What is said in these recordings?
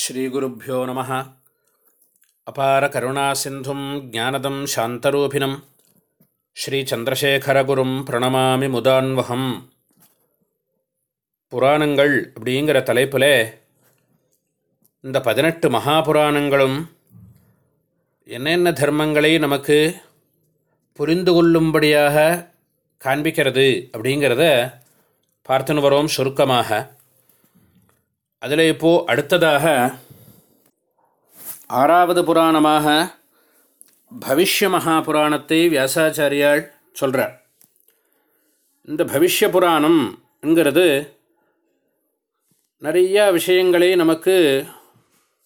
ஸ்ரீகுருப்போ நம. அபார கருணா சிந்தும் ஜானதம் சாந்தரூபிணம். ஸ்ரீச்சந்திரசேகரகுரும் பிரணமாமி முதான்வகம். புராணங்கள் அப்படிங்கிற தலைப்பில் இந்த பதினெட்டு மகாபுராணங்களும் என்னென்ன தர்மங்களை நமக்கு புரிந்து கொள்ளும்படியாக காண்பிக்கிறது அப்படிங்கிறத பார்த்துன்னு வரோம் சுருக்கமாக. அதில் இப்போது அடுத்ததாக ஆறாவது புராணமாக பவிஷ்ய மகாபுராணத்தை வியாசாச்சாரியால் சொல்கிறார் இந்த பவிஷ்ய புராணம்ங்கிறது நிறையா விஷயங்களை நமக்கு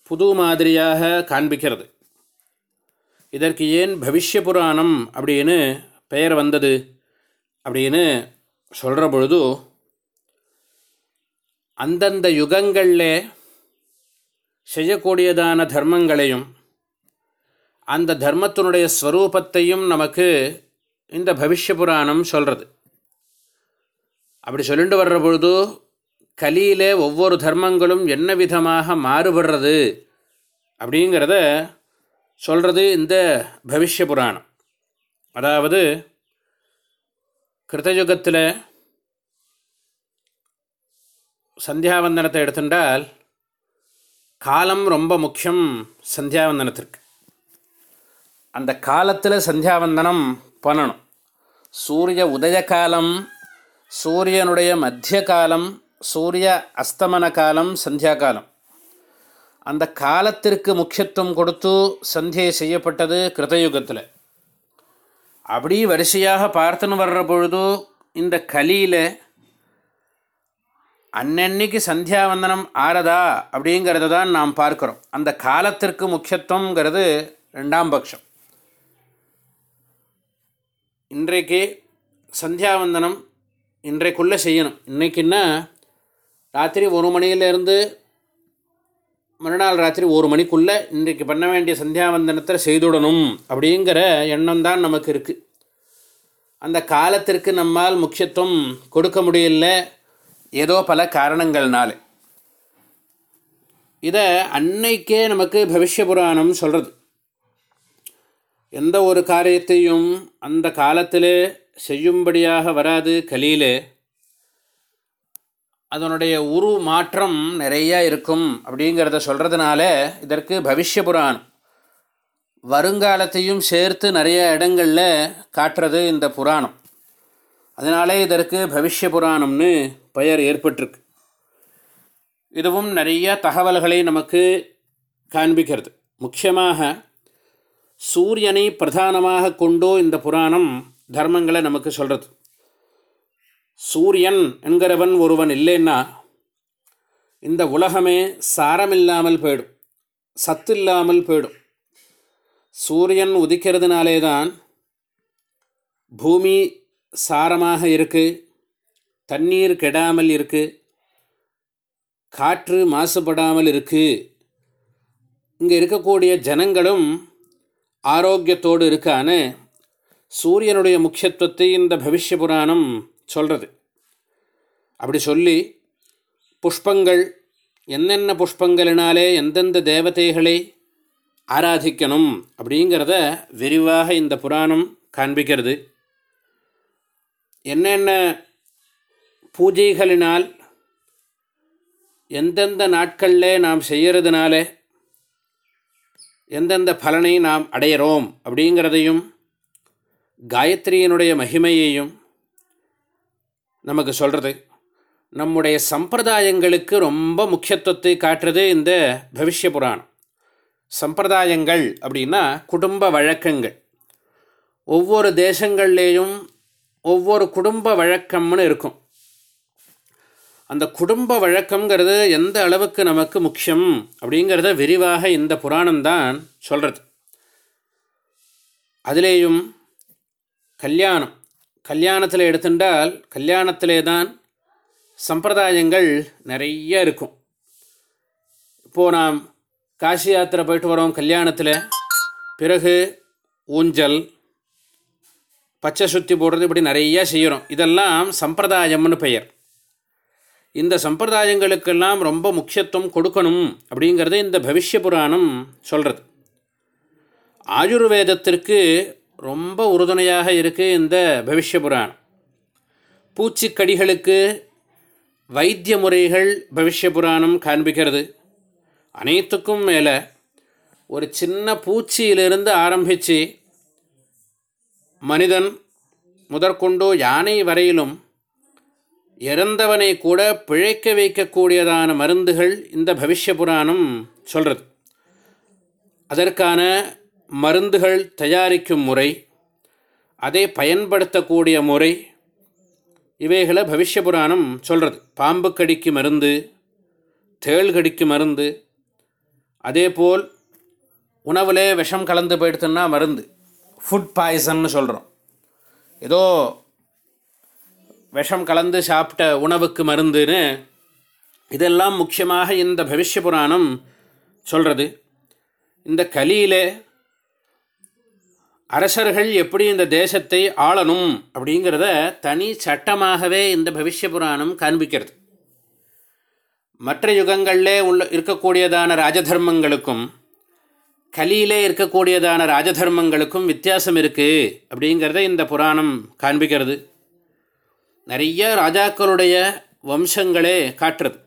புது மாதிரியாக காண்பிக்கிறது. இதற்கு ஏன் பவிஷ்ய புராணம் அப்படின்னு பெயர் வந்தது அப்படின்னு சொல்கிற பொழுது அந்தந்த யுகங்களில் செய்யக்கூடியதான தர்மங்களையும் அந்த தர்மத்தினுடைய ஸ்வரூபத்தையும் நமக்கு இந்த பவிஷ்ய புராணம் சொல்கிறது அப்படி சொல்லிட்டு வர்ற பொழுது கலியில் ஒவ்வொரு தர்மங்களும் என்ன விதமாக மாறுபடுறது அப்படிங்கிறத சொல்கிறது இந்த பவிஷ்ய புராணம். அதாவது கிருத்தயுகத்தில் சந்தியாவந்தனத்தை எடுத்துட்டால் காலம் ரொம்ப முக்கியம் சந்தியாவந்தனத்திற்கு. அந்த காலத்தில் சந்தியாவந்தனம் பண்ணணும். சூரிய உதய காலம் சூரியனுடைய மத்திய காலம் சூரிய அஸ்தமன காலம் சந்தியா காலம். அந்த காலத்திற்கு முக்கியத்துவம் கொடுத்து சந்தியை செய்யப்பட்டது கிருதயுகத்தில். அப்படி வரிசையாக பார்த்துன்னு வர்ற பொழுது இந்த கலியில் அன்னன்னைக்கு சந்தியாவந்தனம் ஆறதா அப்படிங்கிறத தான் நாம் பார்க்குறோம். அந்த காலத்திற்கு முக்கியத்துவங்கிறது ரெண்டாம் பட்சம். இன்றைக்கு சந்தியாவந்தனம் இன்றைக்குள்ளே செய்யணும். இன்றைக்குன்னா ராத்திரி ஒரு மணியிலேருந்து மறுநாள் ராத்திரி ஒரு மணிக்குள்ளே இன்றைக்கு பண்ண வேண்டிய சந்தியாவந்தனத்தை செய்துடணும் அப்படிங்கிற எண்ணம் தான் நமக்கு இருக்குது அந்த காலத்திற்கு நம்மால் முக்கியத்துவம் கொடுக்க முடியல. ஏதோ பல காரணங்கள்னால. இதை அன்னைக்கே நமக்கு பவிஷ்ய புராணம் சொல்கிறது எந்த ஒரு காரியத்தையும் அந்த காலத்தில் செய்யும்படியாக வராது கலியிலே. அதனுடைய உரு மாற்றம் நிறையா இருக்கும் அப்படிங்கிறத சொல்கிறதுனால இதற்கு பவிஷ்ய புராணம். வருங்காலத்தையும் சேர்த்து நிறைய இடங்களில் காட்டுறது இந்த புராணம். அதனாலே இதற்கு பவிஷ்ய புராணம்னு பெயர் ஏற்பட்டிருக்கு. இதுவும் நிறைய தகவல்களை நமக்கு காண்பிக்கிறது. முக்கியமாக சூரியனை பிரதானமாக கொண்டோ இந்த புராணம் தர்மங்களை நமக்கு சொல்கிறது சூரியன் என்கிறவன் ஒருவன் இல்லைன்னா இந்த உலகமே சாரமில்லாமல் போயிடும். சத்து இல்லாமல் போயிடும். சூரியன் உதிக்கிறதுனாலே தான் பூமி சாரமாக இருக்குது தண்ணீர் கெடாமல் இருக்குது காற்று மாசுபடாமல் இருக்குது இங்கே இருக்கக்கூடிய ஜனங்களும் ஆரோக்கியத்தோடு இருக்கான சூரியனுடைய முக்கியத்துவத்தை இந்த பவிஷ்ய புராணம் சொல்கிறது அப்படி சொல்லி புஷ்பங்கள் என்னென்ன புஷ்பங்களினாலே எந்தெந்த தேவதைகளை ஆராதிக்கணும் அப்படிங்கிறத விரிவாக இந்த புராணம் காண்பிக்கிறது. என்னென்ன பூஜைகளினால் எந்தெந்த நாட்களில் நாம் செய்கிறதுனால எந்தெந்த பலனை நாம் அடையிறோம் அப்படிங்கிறதையும் காயத்ரியினுடைய மகிமையையும் நமக்கு சொல்கிறது நம்முடைய சம்பிரதாயங்களுக்கு ரொம்ப முக்கியத்துவத்தை காட்டுறது இந்த பவிஷ்ய புராணம். சம்பிரதாயங்கள் அப்படின்னா குடும்ப வழக்கங்கள். ஒவ்வொரு தேசங்கள்லேயும் ஒவ்வொரு குடும்ப வழக்கம்னு இருக்கும். அந்த குடும்ப வழக்கங்கிறது எந்த அளவுக்கு நமக்கு முக்கியம் அப்படிங்கிறத விரிவாக இந்த புராணம்தான் சொல்கிறது அதிலேயும் கல்யாணம். கல்யாணத்தில் எடுத்துட்டால் கல்யாணத்திலே தான் சம்பிரதாயங்கள் நிறைய இருக்கும். இப்போது நாம் காசி யாத்திரை போயிட்டு வரோம் கல்யாணத்தில். பிறகு ஊஞ்சல் பச்சை சுற்றி போடுறது இப்படி நிறையா செய்கிறோம் இதெல்லாம் சம்பிரதாயம்னு பெயர். இந்த சம்பிரதாயங்களுக்கெல்லாம் ரொம்ப முக்கியத்துவம் கொடுக்கணும் அப்படிங்கிறத இந்த பவிஷ்ய புராணம் சொல்கிறது ஆயுர்வேதத்திற்கு ரொம்ப உறுதுணையாக இருக்குது இந்த பவிஷ்ய புராணம். பூச்சிக்கடிகளுக்கு வைத்திய முறைகள் பவிஷ்ய புராணம் காண்பிக்கிறது. அனைத்துக்கும் மேலே ஒரு சின்ன பூச்சியிலிருந்து ஆரம்பித்து மனிதன் முதற்கொண்டு யானை வரையிலும் இறந்தவனை கூட பிழைக்க வைக்கக்கூடியதான மருந்துகள் இந்த பவிஷ்ய புராணம் சொல்கிறது அதற்கான மருந்துகள் தயாரிக்கும் முறை அதை பயன்படுத்தக்கூடிய முறை இவைகளை பவிஷ்ய புராணம் சொல்கிறது பாம்பு கடிக்கு மருந்து தேள் கடிக்கு மருந்து அதேபோல் உணவில் விஷம் கலந்து போயிடுத்துன்னா மருந்து. ஃபுட் பாய்சன்னு சொல்கிறோம் ஏதோ விஷம் கலந்து சாப்பிட்ட உணவுக்கு மருந்துன்னு இதெல்லாம் முக்கியமாக இந்த பவிஷ்ய புராணம் சொல்கிறது இந்த கலியில் அரசர்கள் எப்படி இந்த தேசத்தை ஆளணும் அப்படிங்கிறத தனி சட்டமாகவே இந்த பவிஷ்ய புராணம் காண்பிக்கிறது. மற்ற யுகங்களிலே உள்ள இருக்கக்கூடியதான ராஜதர்மங்களுக்கும் கலியிலே இருக்கக்கூடியதான ராஜதர்மங்களுக்கும் வித்தியாசம் இருக்குது அப்படிங்கிறத இந்த புராணம் காண்பிக்கிறது. நிறைய ராஜாக்களுடைய வம்சங்களே காட்டுறது.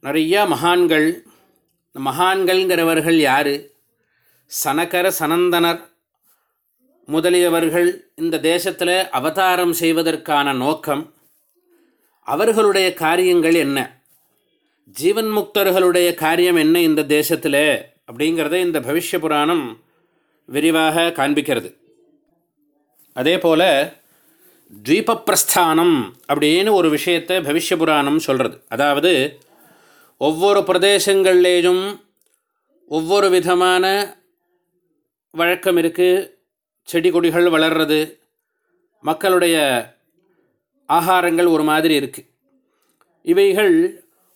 நிறைய மகான்கள் மகான்கள்ங்கிறவர்கள் யார்? சனகர சனந்தனர் முதலியவர்கள் இந்த தேசத்தில் அவதாரம் செய்வதற்கான நோக்கம் அவர்களுடைய காரியங்கள் என்ன? ஜீவன் முக்தர்களுடைய காரியம் என்ன இந்த தேசத்தில்? அப்படிங்கிறத இந்த பவிஷ்ய புராணம் விரிவாக காண்பிக்கிறது. அதே போல் தீபப்பிரஸ்தானம் அப்படின்னு ஒரு விஷயத்தை பவிஷ்ய புராணம் சொல்கிறது அதாவது ஒவ்வொரு பிரதேசங்கள்லேயும் ஒவ்வொரு விதமான வழக்கம் இருக்குது செடி கொடிகள் வளர்கிறது மக்களுடைய ஆகாரங்கள் ஒரு மாதிரி இருக்குது இவைகள்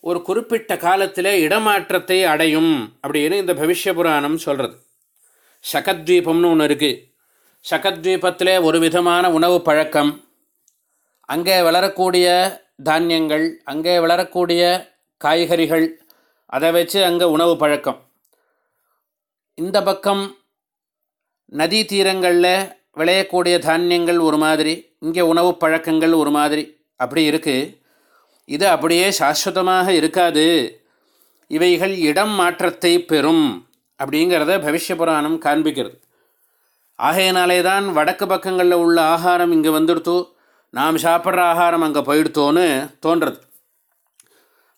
ஒரு குறிப்பிட்ட காலத்தில் இடமாற்றத்தை அடையும் அப்படின்னு இந்த பவிஷ்ய புராணம் சொல்கிறது சகத்வீபம்னு ஒன்று இருக்குது சகத்வீபத்திலே ஒரு விதமான உணவு பழக்கம். அங்கே வளரக்கூடிய தானியங்கள் அங்கே வளரக்கூடிய காய்கறிகள் அதை வச்சு அங்கே உணவு பழக்கம். இந்த பக்கம் நதி தீரங்களில் விளையக்கூடிய தானியங்கள் ஒரு மாதிரி இங்கே உணவு பழக்கங்கள் ஒரு மாதிரி அப்படி இருக்குது இது அப்படியே சாஸ்வதமாக இருக்காது. இவைகள் இடம் மாற்றத்தை பெறும் அப்படிங்கிறத பவிஷ்ய புராணம் காண்பிக்கிறது. ஆகையினாலே தான் வடக்கு பக்கங்களில் உள்ள ஆகாரம் இங்கே வந்துடுத்து. நாம் சாப்பிட்ற ஆகாரம் அங்கே போயிடுத்தோன்னு தோன்றது.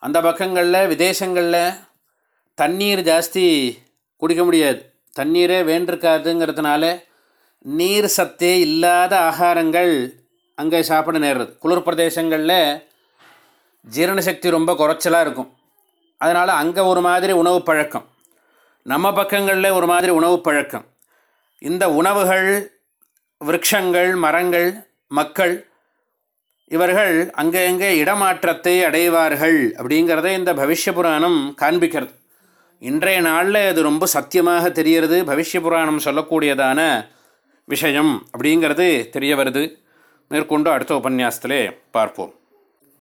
அந்த பக்கங்களில் விதேசங்களில் தண்ணீர் ஜாஸ்தி குடிக்க முடியாது. தண்ணீரே வேண்டிருக்காதுங்கிறதுனால நீர் சத்தே இல்லாத ஆகாரங்கள் அங்கே சாப்பிட நேர்றது. குளிர் பிரதேசங்களில் ஜீரணசக்தி ரொம்ப குறைச்சலாக இருக்கும். அதனால் அங்கே ஒரு மாதிரி உணவு பழக்கம். நம்ம பக்கங்களில் ஒரு மாதிரி உணவு பழக்கம். இந்த உணவுகள் விரக்ஷங்கள் மரங்கள் மக்கள் இவர்கள் அங்கங்கே இடமாற்றத்தை அடைவார்கள் அப்படிங்கிறத இந்த பவிஷ்ய புராணம் காண்பிக்கிறது. இன்றைய நாளில் அது ரொம்ப சத்தியமாக தெரிகிறது பவிஷ்ய புராணம் சொல்லக்கூடியதான விஷயம் அப்படிங்கிறது தெரிய வருது. மேற்கொண்டு அடுத்த உபன்யாசத்திலே பார்ப்போம்.